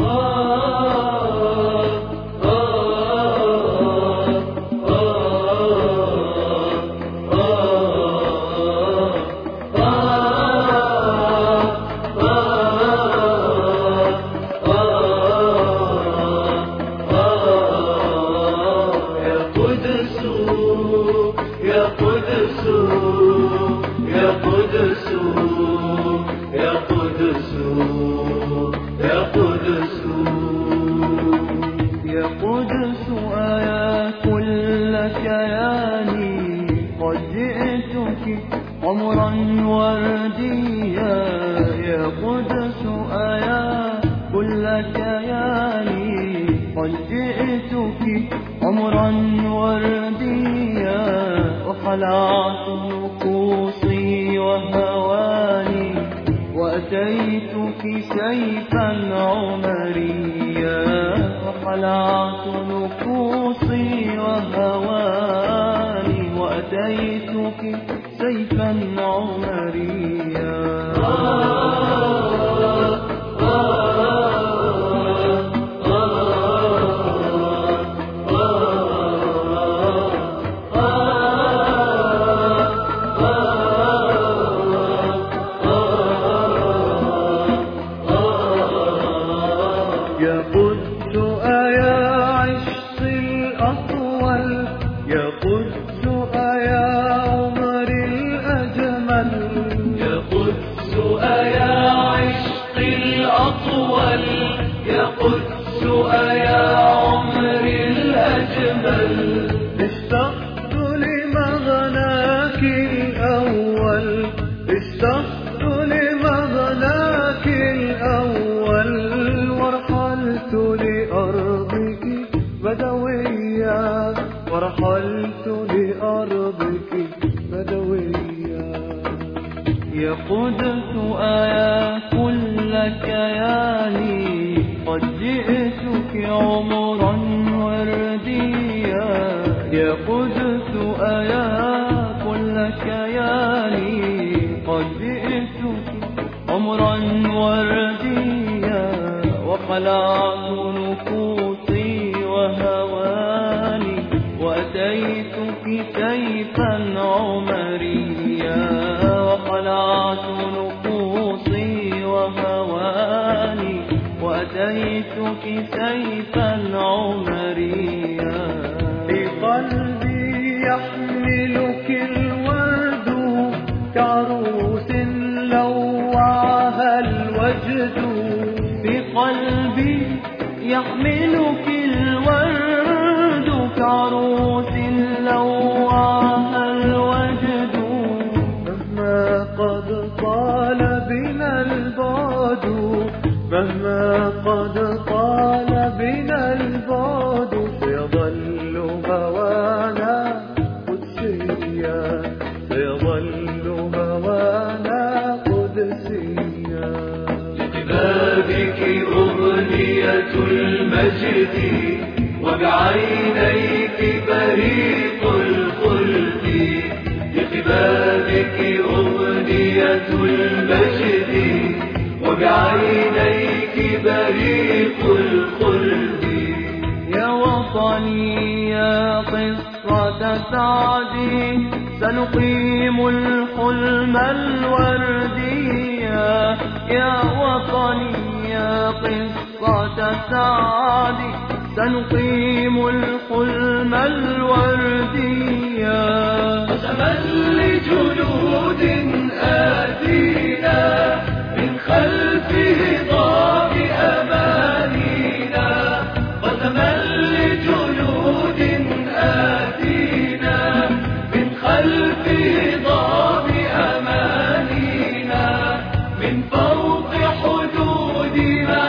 يا عمرا ورديا يا قدس آيا كل كياني قد جئتك. عمرا ورديا وخلعت نفوسي وهواني وأتيتك سيفا عمريا وخلعت نفوسي وهواني وأتيتك سيفا عمريا. يا قدس أيا عشق الأطول يا قدس أيا عمر الأجمل. لمغناك الأول. لمغناك الأول. ورحلت لأرضك بدويا لأرضك يا قدس آيا كل كياني قد جئتك عمرا ورديا. يا قدس آيا كل كياني قد جئتك عمرا ورديا. وخلعت نفوسي وهواني. وأتيتك سيفا وأتيتك سيفا عمريا في قلبي يحملك الورد كعروس لوعها الوجد في قلبي يحملك مهما قد طال بنا البعد سيظل هوانا قدسيا سيظل هوانا قدسيا ببابك أغنية المجد وبعينيك بريق الخلد. ببابك أغنية المجد وبعينيك بريق الخلد يا وطني يا قصة سعدي سنقيم الحلم الوردية. يا وطني يا قصة سعدي سنقيم الحلم الوردية. قسما لجنود Viva